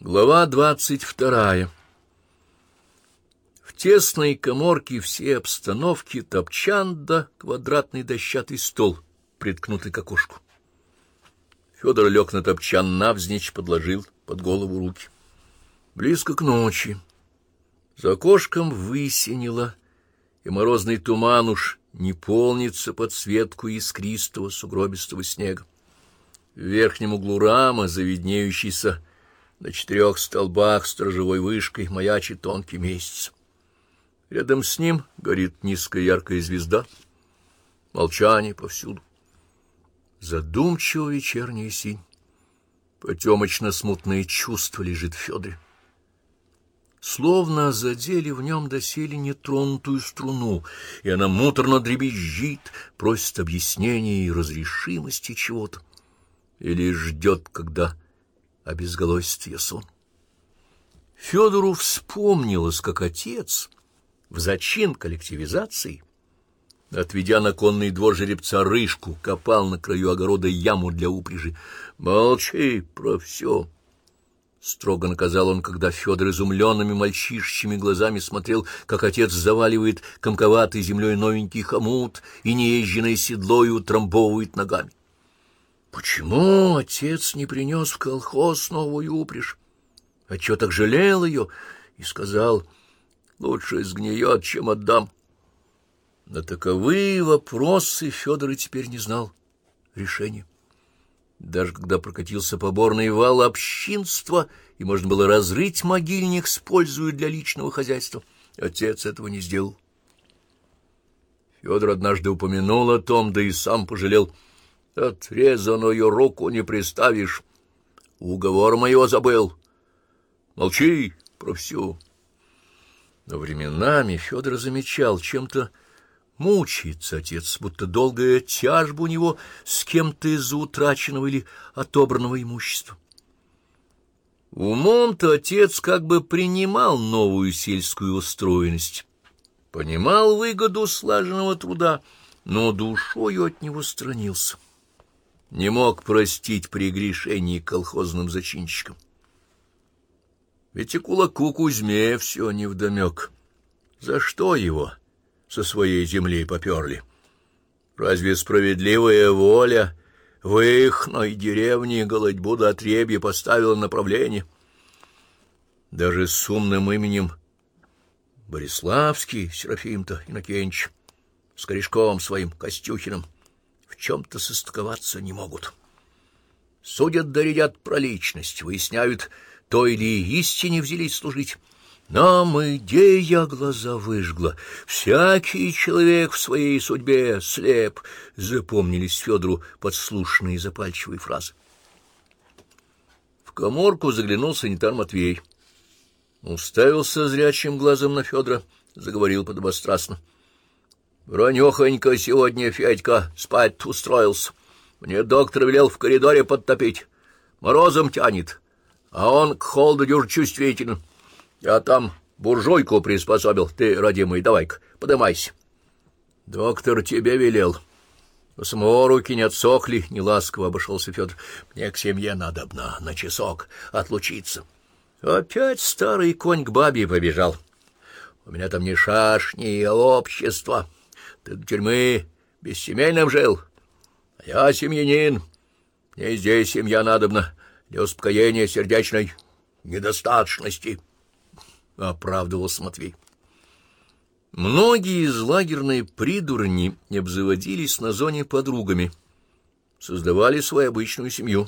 Глава двадцать вторая В тесной коморке все обстановки топчан да квадратный дощатый стол, приткнутый к окошку. Федор лег на топчан навзничь, подложил под голову руки. Близко к ночи. За окошком высинело, и морозный туман уж не полнится подсветку искристого сугробистого снега. В верхнем углу рама, завиднеющийся на четырех столбах сторожевой вышкой маячит тонкий месяц. Рядом с ним горит низкая яркая звезда. Молчание повсюду. Задумчиво вечерняя синь. Потемочно-смутное чувство лежит в Федоре. Словно задели в нем доселе нетронутую струну, и она муторно дребезжит, просит объяснения и разрешимости чего-то, или ждет, когда обезголосит ее сон. Федору вспомнилось, как отец в зачин коллективизации, отведя на конный двор жеребца рыжку, копал на краю огорода яму для упряжи. «Молчи про все!» Строго наказал он, когда Федор изумленными мальчишечьими глазами смотрел, как отец заваливает комковатой землей новенький хомут и неезженное седло и утрамбовывает ногами. Почему отец не принес в колхоз новую упряжь? Отчего так жалел ее? И сказал, лучше сгниет, чем отдам. На таковые вопросы Федор и теперь не знал решения. Даже когда прокатился поборный вал общинства, и можно было разрыть могильник, используя для личного хозяйства, отец этого не сделал. Федор однажды упомянул о том, да и сам пожалел — Отрезанную руку не приставишь. Уговор моего забыл. Молчи про всю. Но временами Федор замечал, чем-то мучается отец, будто долгая тяжба у него с кем-то из-за утраченного или отобранного имущества. Умом-то отец как бы принимал новую сельскую устроенность, понимал выгоду слаженного труда, но душою от него странился не мог простить прегрешений колхозным зачинщикам. Ведь и кулаку Кузьме все невдомек. За что его со своей земли поперли? Разве справедливая воля в ихной деревне голодьбу до отребья поставила направление? Даже с умным именем Бориславский, Серафим-то, Иннокенч, с корешком своим, Костюхиным — чем-то состыковаться не могут. Судят да рядят про личность, выясняют, то или истине взялись служить. Нам идея глаза выжгла. Всякий человек в своей судьбе слеп, запомнились Федору подслушанные запальчивые фразы. В коморку заглянул санитар Матвей. Уставился зрячим глазом на Федора, заговорил подобострастно. Ранехонько сегодня Федька спать устроился. Мне доктор велел в коридоре подтопить. Морозом тянет, а он к холоду дюж чувствителен. Я там буржуйку приспособил. Ты, родимый, давай-ка, подымайся. Доктор тебе велел. У самого руки не отсохли, неласково обошелся Федор. Мне к семье надо на, на часок отлучиться. Опять старый конь к бабе побежал. У меня там не шашни, а общество. Ты до тюрьмы бессемейным жил, а я семьянин. Мне здесь семья надобна для успокоения сердечной недостаточности, — оправдывался Матвей. Многие из лагерной придурни не обзаводились на зоне подругами, создавали свою обычную семью.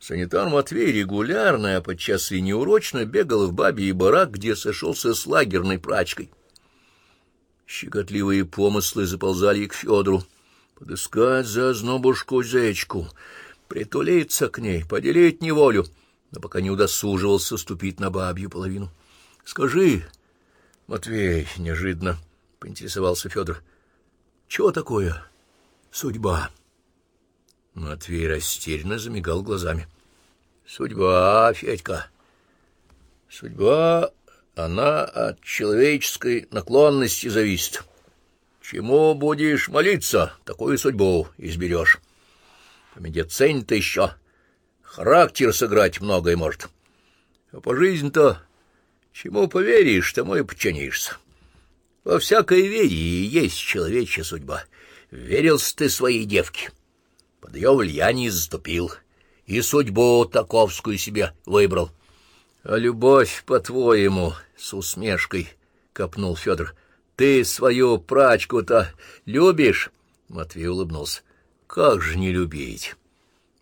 Санитар Матвей регулярно, а подчас и неурочно бегал в бабе и барак, где сошелся с лагерной прачкой. Щекотливые помыслы заползали к Федору. Подыскать за ознобушку зечку, притулиться к ней, поделить неволю, но пока не удосуживался ступить на бабью половину. — Скажи, Матвей, — неожиданно поинтересовался Федор, — чего такое судьба? Матвей растерянно замигал глазами. — Судьба, Федька, судьба она от человеческой наклонности зависит. Чему будешь молиться, такую судьбу изберешь. По медицине-то еще характер сыграть многое может. А по жизни-то чему поверишь, тому и подчинишься. Во всякой вере и есть человечья судьба. Верился ты своей девке, под ее влияние заступил, и судьбу таковскую себе выбрал. А любовь, по-твоему, с усмешкой копнул Федор. Ты свою прачку-то любишь? Матвей улыбнулся. Как же не любить?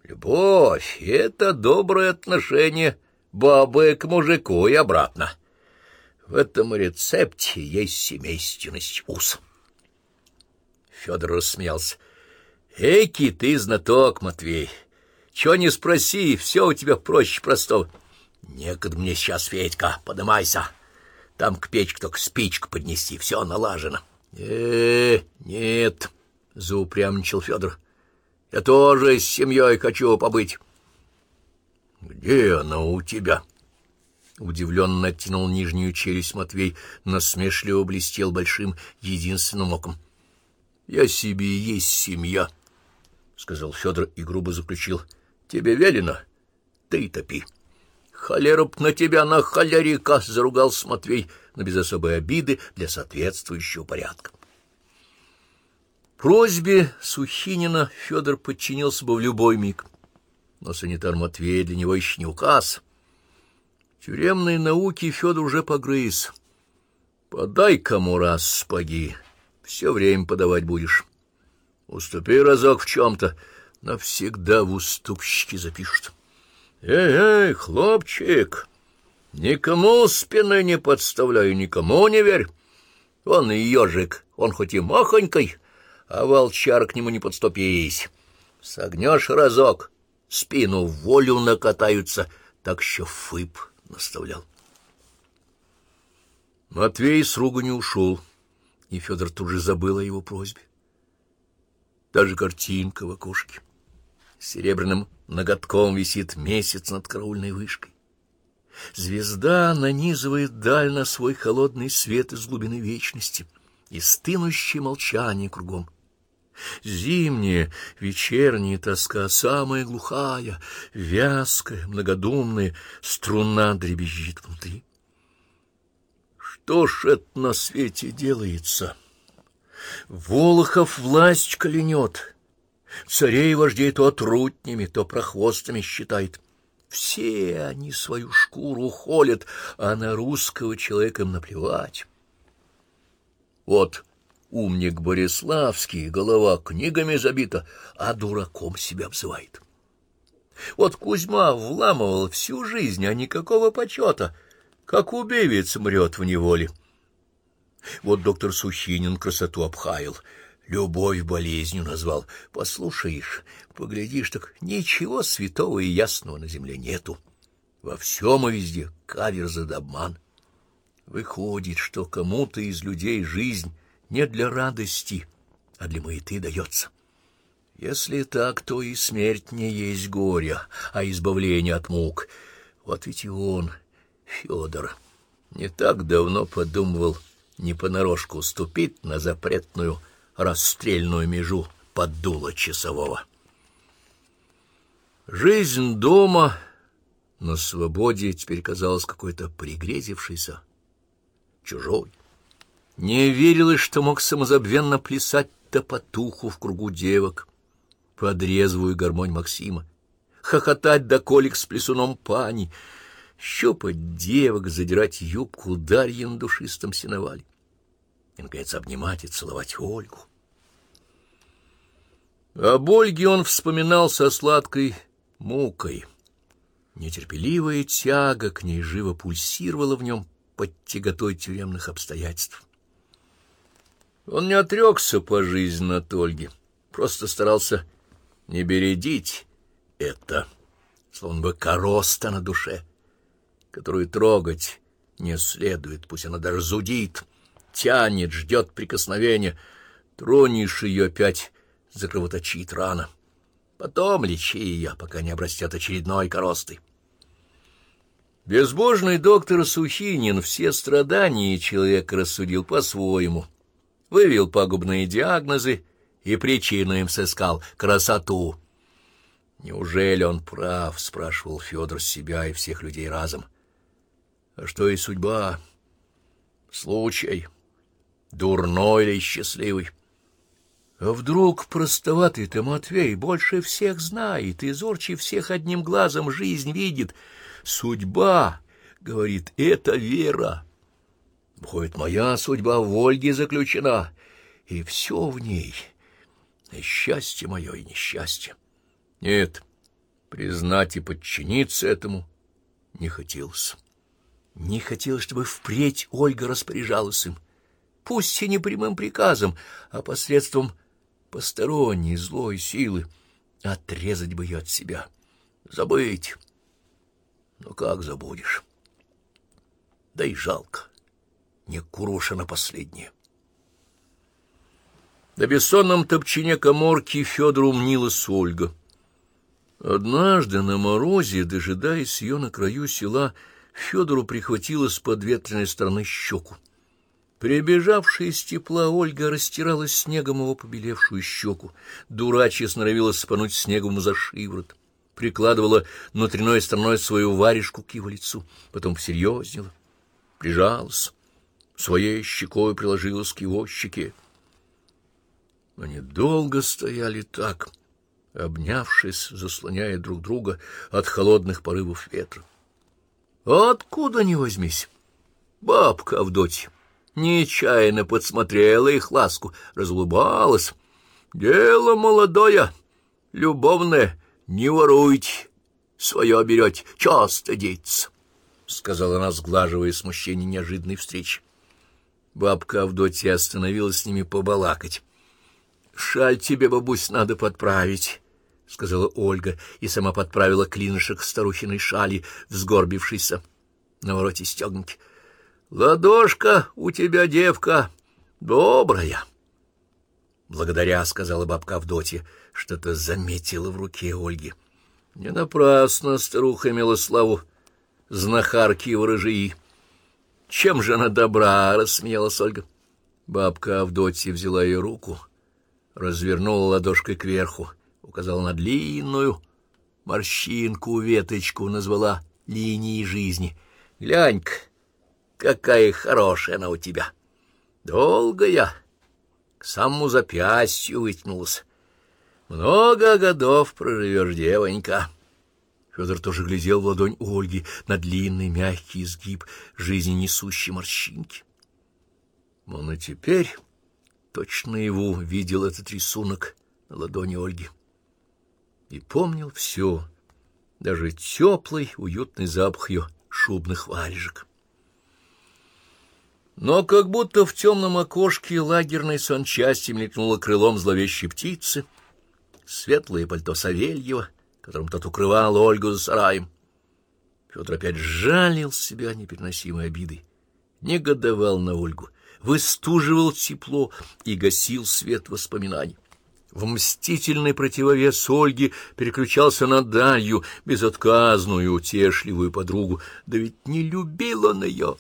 Любовь — это доброе отношение бабы к мужику и обратно. В этом рецепте есть семейственность вкуса. Федор рассмеялся. — Эки ты знаток, Матвей. Чего не спроси, все у тебя проще простого. — Некогда мне сейчас, Федька, подымайся. Там к печке только спичку поднести, все налажено. Э, — нет, — заупрямничал Федор. — Я тоже с семьей хочу побыть. — Где она у тебя? — Удивленно оттянул нижнюю челюсть Матвей, насмешливо блестел большим единственным оком. — Я себе и есть семья, — сказал Федор и грубо заключил. — Тебе велено? Ты топи. — Холера на тебя, на холерика! — заругался Матвей, но без особой обиды для соответствующего порядка. Просьбе Сухинина Федор подчинился бы в любой миг, но санитар Матвей для него еще не указ — Тюремной науки Федор уже погрыз. Подай кому раз спаги, все время подавать будешь. Уступи разок в чем-то, навсегда в уступщики запишут. Эй, эй, хлопчик, никому спины не подставляй, никому не верь. Он и ежик, он хоть и махонькой, а волчар к нему не подступись. Согнешь разок, спину в волю накатаются, так еще фып наставлял. Матвей с не ушел, и Федор тут же забыл о его просьбе. Даже картинка в окошке. Серебряным ноготком висит месяц над караульной вышкой. Звезда нанизывает даль на свой холодный свет из глубины вечности и стынущее молчание кругом. Зимняя, вечерняя тоска, самая глухая, вязкая, многодумная, струна дребезжит внутри. Что ж это на свете делается? Волохов власть коленет, царей и вождей то трутнями, то прохвостами считает. Все они свою шкуру холят, а на русского человека им наплевать. Вот Умник Бориславский, голова книгами забита, а дураком себя обзывает. Вот Кузьма вламывал всю жизнь, а никакого почета, как убивец мрет в неволе. Вот доктор Сухинин красоту обхаял, любовь болезнью назвал. Послушаешь, поглядишь, так ничего святого и ясного на земле нету. Во всем и везде каверза да обман. Выходит, что кому-то из людей жизнь не для радости, а для маяты дается. Если так, то и смерть не есть горе, а избавление от мук. Вот ведь и он, Федор, не так давно подумывал не понарошку ступить на запретную расстрельную межу под дуло часового. Жизнь дома на свободе теперь казалась какой-то пригрезившейся, чужой. Не верилось, что мог самозабвенно плясать топотуху в кругу девок, под резвую гармонь Максима, хохотать до колик с плесуном пани, щупать девок, задирать юбку Дарьи на душистом сеновале и, наконец, обнимать и целовать Ольгу. Об Ольге он вспоминал со сладкой мукой. Нетерпеливая тяга к ней живо пульсировала в нем под тяготой тюремных обстоятельств. Он не отрекся по жизни от Ольги, просто старался не бередить это, словно бы короста на душе, которую трогать не следует, пусть она даже зудит, тянет, ждет прикосновения, тронешь ее опять, закровоточит рана. Потом лечи ее, пока не обрастет очередной коростой. Безбожный доктор Сухинин все страдания человека рассудил по-своему — вывел пагубные диагнозы и причину им сыскал — красоту. «Неужели он прав?» — спрашивал Федор себя и всех людей разом. А что и судьба? Случай. Дурной или счастливый? А вдруг простоватый-то Матвей больше всех знает и зорче всех одним глазом жизнь видит? Судьба, говорит, это вера. Выходит, моя судьба в Ольге заключена, и все в ней. И счастье мое, и несчастье. Нет, признать и подчиниться этому не хотелось. Не хотелось, чтобы впредь Ольга распоряжалась им. Пусть и не прямым приказом, а посредством посторонней злой силы. Отрезать бы ее от себя, забыть. Но как забудешь? Да и жалко. Не куроша на последнее. На бессонном топчине коморки Федору мнилась Ольга. Однажды на морозе, дожидаясь ее на краю села, Федору прихватила с подветренной стороны щеку. Прибежавшая из тепла Ольга растирала снегом его побелевшую щеку, дурачья сноровилась спануть снегом за шиворот, прикладывала внутренной стороной свою варежку к его лицу, потом всерьезнела, прижалась, своей щекой приложилась к его щеке. Они долго стояли так, обнявшись, заслоняя друг друга от холодных порывов ветра. Откуда ни возьмись? Бабка Авдотья нечаянно подсмотрела их ласку, разулыбалась. Дело молодое, любовное, не воруйте, свое берете, часто деться, — сказала она, сглаживая смущение неожиданной встречи. Бабка Авдотья остановилась с ними побалакать. — Шаль тебе, бабусь, надо подправить, — сказала Ольга и сама подправила клинышек старухиной шали, взгорбившейся на вороте стегнуки. — Ладошка у тебя, девка, добрая. Благодаря, — сказала бабка Авдотья, — что-то заметила в руке Ольги. Не напрасно старуха имела славу знахарки и ворожии. Чем же она добра, — рассмеялась Ольга. Бабка Авдотья взяла ее руку, развернула ладошкой кверху — указала на длинную морщинку, веточку, назвала линией жизни. Глянь-ка, какая хорошая она у тебя! Долгая, к самому запястью вытянулась. Много годов проживешь, девонька. Федор тоже глядел в ладонь Ольги на длинный мягкий изгиб жизненесущей морщинки. Он и теперь точно его видел этот рисунок на ладони Ольги и помнил все, даже теплый, уютный запах ее шубных варежек. Но как будто в темном окошке лагерной санчасти мелькнуло крылом зловещей птицы, светлое пальто Савельева, которым тот укрывал Ольгу за сараем. Петр опять жалил себя непереносимой обидой, негодовал на Ольгу, выстуживал тепло и гасил свет воспоминаний. В мстительный противовес Ольги переключался на Дарью, безотказную, утешливую подругу. Да ведь не любил он ее.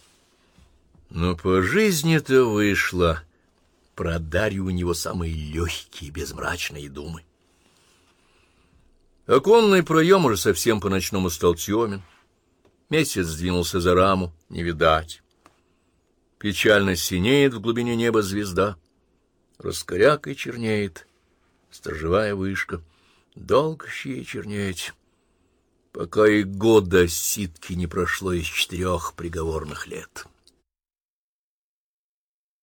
Но по жизни-то вышло. Про Дарью у него самые легкие, безмрачные думы. Оконный проем уже совсем по-ночному стал темен. Месяц сдвинулся за раму, не видать. Печально синеет в глубине неба звезда. Раскорякой чернеет — сторожевая вышка. Долго ей чернеть, пока и года ситки не прошло из четырех приговорных лет.